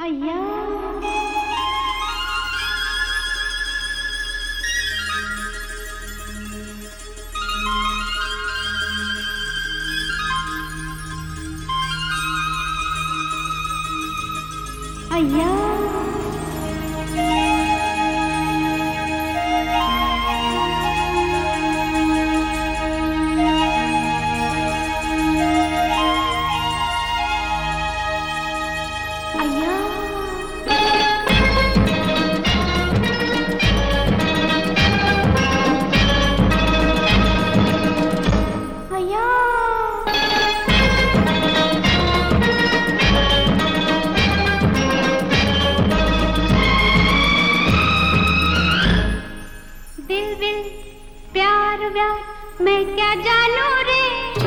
అయ్యా అయ్యా मैं क्या जानू रे?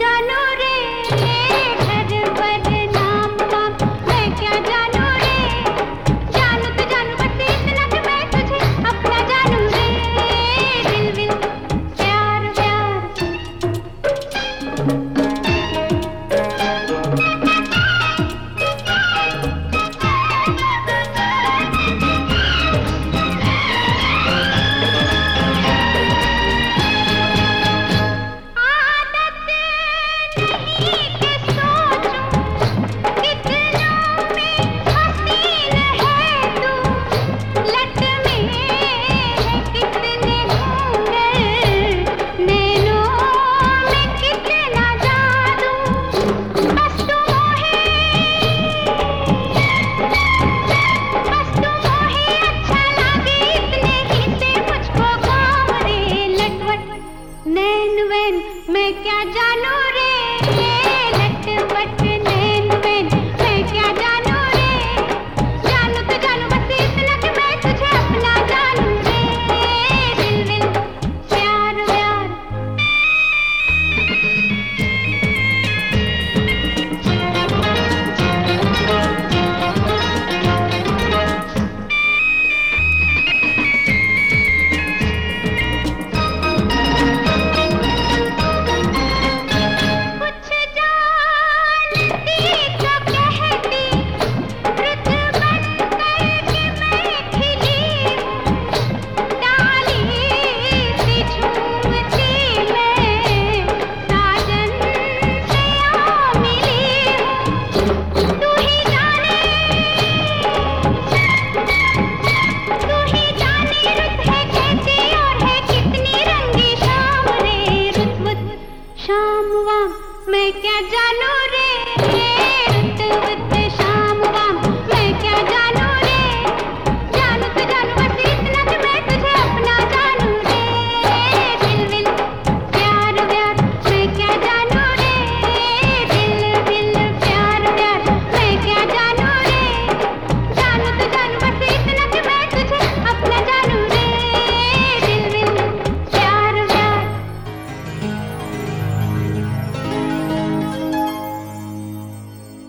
জানো मैं क्या जानू